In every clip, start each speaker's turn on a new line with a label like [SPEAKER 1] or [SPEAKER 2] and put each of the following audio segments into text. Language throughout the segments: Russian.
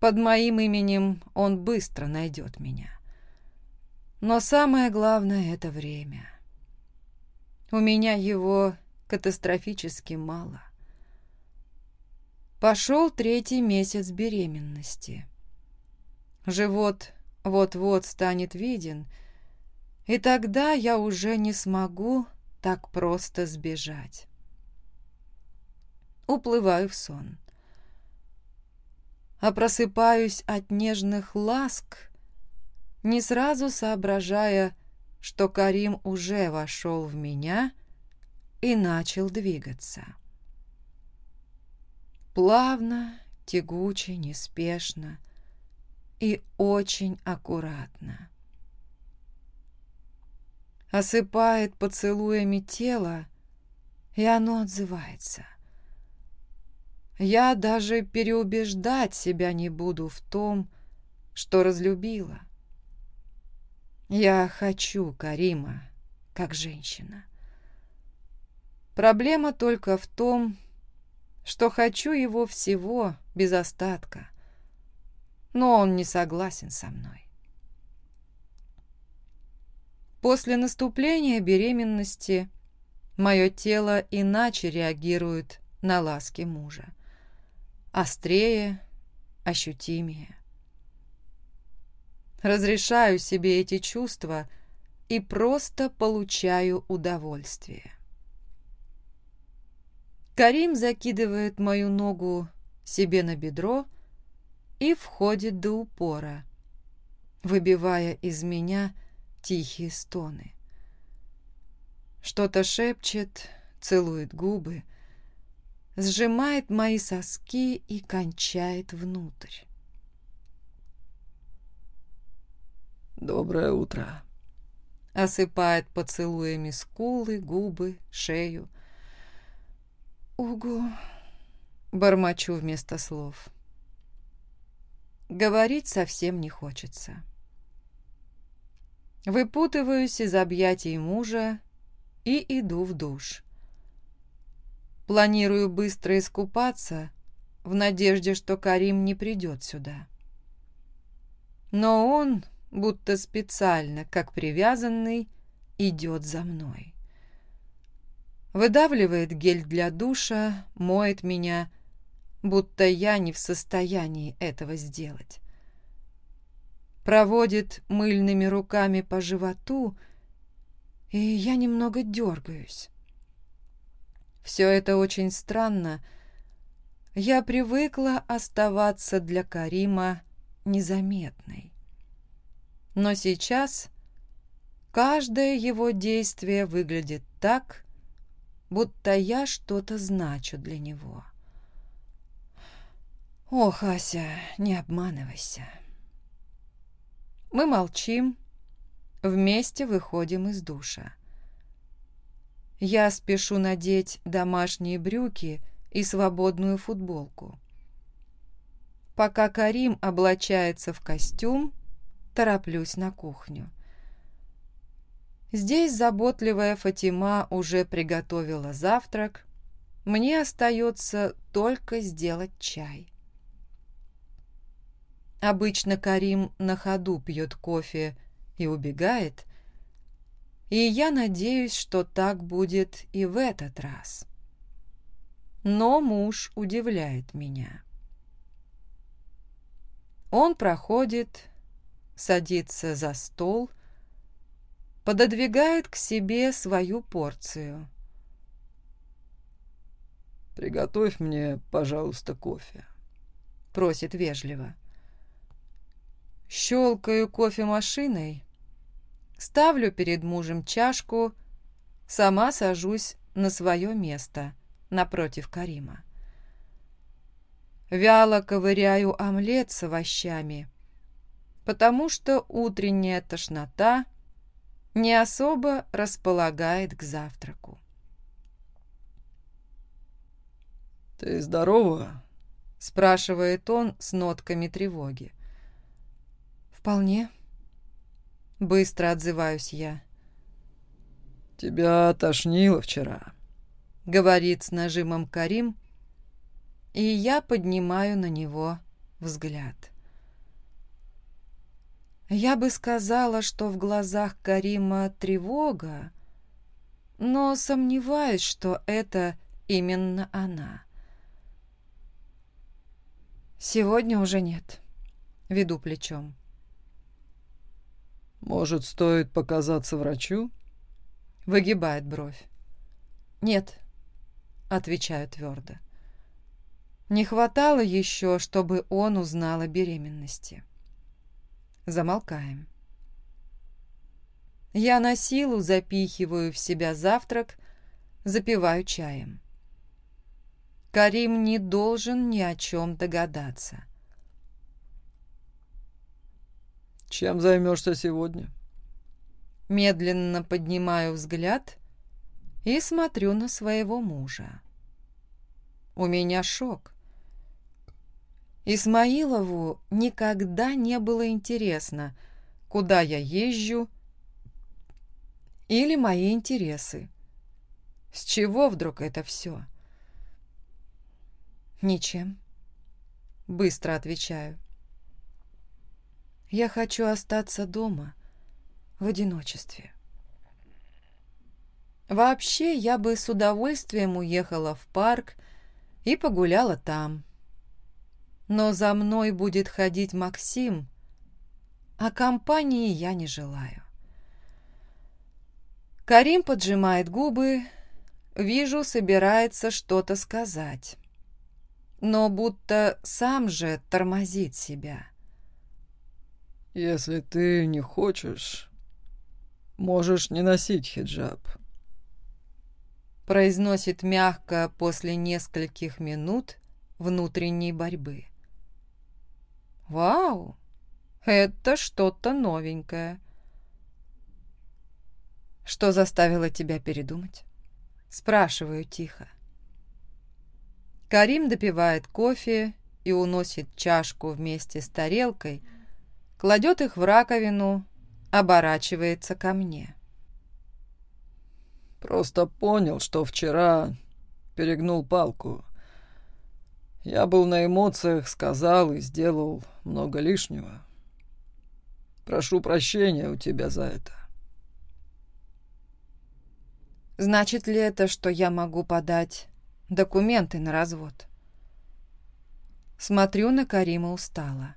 [SPEAKER 1] Глава одиннадцатая. Ася. Даже во сне я думаю. Составляю план, при помощи которого я смогу избавиться от оков, которыми меня опутал муж. Развод не вариант. Остается только побег. Под моим именем он быстро найдет меня. Но самое главное — это время. У меня его катастрофически мало. Пошел третий месяц беременности. Живот вот-вот станет виден, и тогда я уже не смогу так просто сбежать. Уплываю в сон а просыпаюсь от нежных ласк, не сразу соображая, что Карим уже вошел в меня и начал двигаться. Плавно, тягуче, неспешно и очень аккуратно. Осыпает поцелуями тело, и оно отзывается — я даже переубеждать себя не буду в том, что разлюбила. Я хочу Карима, как женщина. Проблема только в том, что хочу его всего без остатка, но он не согласен со мной. После наступления беременности мое тело иначе реагирует на ласки мужа острее, ощутимее. Разрешаю себе эти чувства и просто получаю удовольствие. Карим закидывает мою ногу себе на бедро и входит до упора, выбивая из меня тихие стоны. Что-то шепчет, целует губы, сжимает мои соски и кончает внутрь.
[SPEAKER 2] «Доброе утро», —
[SPEAKER 1] осыпает поцелуями скулы, губы, шею. «Угу», — бормочу вместо слов. Говорить совсем не хочется. Выпутываюсь из объятий мужа и иду в душ. Планирую быстро искупаться, в надежде, что Карим не придет сюда. Но он, будто специально, как привязанный, идет за мной. Выдавливает гель для душа, моет меня, будто я не в состоянии этого сделать. Проводит мыльными руками по животу, и я немного дергаюсь. Все это очень странно. Я привыкла оставаться для Карима незаметной. Но сейчас каждое его действие выглядит так, будто я что-то значу для него. Ох, Ася, не обманывайся. Мы молчим, вместе выходим из душа. Я спешу надеть домашние брюки и свободную футболку. Пока Карим облачается в костюм, тороплюсь на кухню. Здесь заботливая Фатима уже приготовила завтрак. Мне остается только сделать чай. Обычно Карим на ходу пьет кофе и убегает, и я надеюсь, что так будет и в этот раз. Но муж удивляет меня. Он проходит, садится за стол, пододвигает к себе свою порцию.
[SPEAKER 2] «Приготовь мне, пожалуйста, кофе», — просит вежливо.
[SPEAKER 1] Щелкаю кофемашиной, ставлю перед мужем чашку, сама сажусь на свое место напротив Карима. Вяло ковыряю омлет с овощами, потому что утренняя тошнота не особо располагает к завтраку.
[SPEAKER 2] «Ты здорова?»
[SPEAKER 1] — спрашивает он с нотками тревоги. «Вполне», Быстро отзываюсь я.
[SPEAKER 2] «Тебя тошнило вчера», —
[SPEAKER 1] говорит с нажимом Карим, и я поднимаю на него взгляд. Я бы сказала, что в глазах Карима тревога, но сомневаюсь, что это именно она. Сегодня уже нет. Веду плечом.
[SPEAKER 2] Может, стоит показаться врачу?
[SPEAKER 1] Выгибает бровь. Нет, отвечаю твердо. Не хватало еще, чтобы он узнал о беременности. Замолкаем. Я на силу запихиваю в себя завтрак, запиваю чаем. Карим не должен ни о чем догадаться.
[SPEAKER 2] «Чем займешься сегодня?»
[SPEAKER 1] Медленно поднимаю взгляд и смотрю на своего мужа. У меня шок. Исмаилову никогда не было интересно, куда я езжу или мои интересы. С чего вдруг это все? «Ничем». Быстро отвечаю. «Я хочу остаться дома, в одиночестве». Вообще, я бы с удовольствием уехала в парк и погуляла там. Но за мной будет ходить Максим, а компании я не желаю. Карим поджимает губы, вижу, собирается что-то сказать но будто сам же тормозит себя.
[SPEAKER 2] Если ты не хочешь, можешь не носить хиджаб.
[SPEAKER 1] Произносит мягко после нескольких минут внутренней борьбы. Вау! Это что-то новенькое. Что заставило тебя передумать? Спрашиваю тихо. Карим допивает кофе и уносит чашку вместе с тарелкой – кладет их в раковину, оборачивается ко мне.
[SPEAKER 2] «Просто понял, что вчера перегнул палку. Я был на эмоциях, сказал и сделал много лишнего. Прошу прощения у тебя за это».
[SPEAKER 1] «Значит ли это, что я могу подать документы на развод?» Смотрю на Карима устало.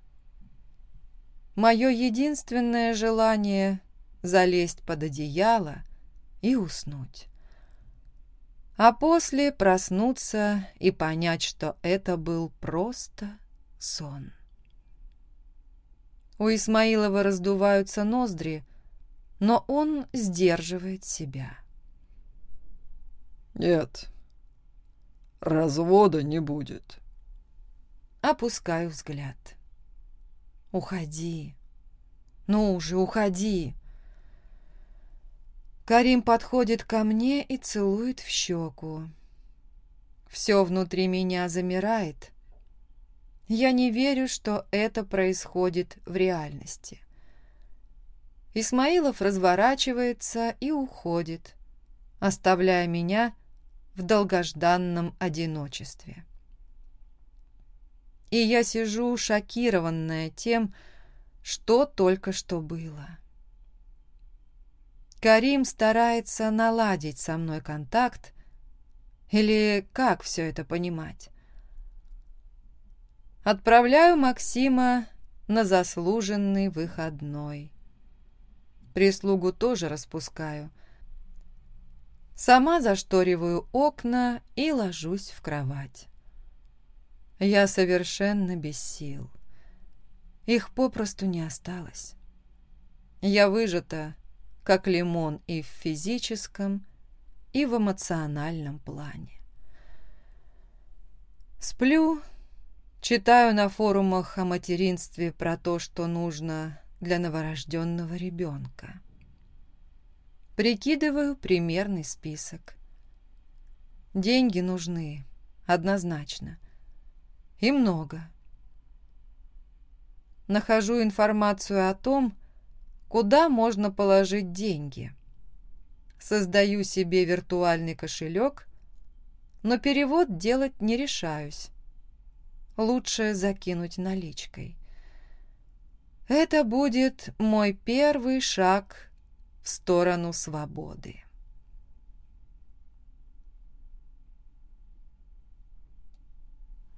[SPEAKER 1] Мое единственное желание — залезть под одеяло и уснуть. А после проснуться и понять, что это был просто сон. У Исмаилова раздуваются ноздри, но он сдерживает себя.
[SPEAKER 2] «Нет, развода не будет».
[SPEAKER 1] Опускаю взгляд. Уходи. Ну уже, уходи. Карим подходит ко мне и целует в щеку. Все внутри меня замирает. Я не верю, что это происходит в реальности. Исмаилов разворачивается и уходит, оставляя меня в долгожданном одиночестве. и я сижу шокированная тем, что только что было. Карим старается наладить со мной контакт, или как все это понимать? Отправляю Максима на заслуженный выходной. Прислугу тоже распускаю. Сама зашториваю окна и ложусь в кровать. Я совершенно без сил. Их попросту не осталось. Я выжата, как лимон и в физическом, и в эмоциональном плане. Сплю, Читаю на форумах о материнстве про то, что нужно для новорожденного ребенка. Прикидываю примерный список. Деньги нужны, однозначно. И много. Нахожу информацию о том, куда можно положить деньги. Создаю себе виртуальный кошелек, но перевод делать не решаюсь. Лучше закинуть наличкой. Это будет мой первый шаг в сторону свободы.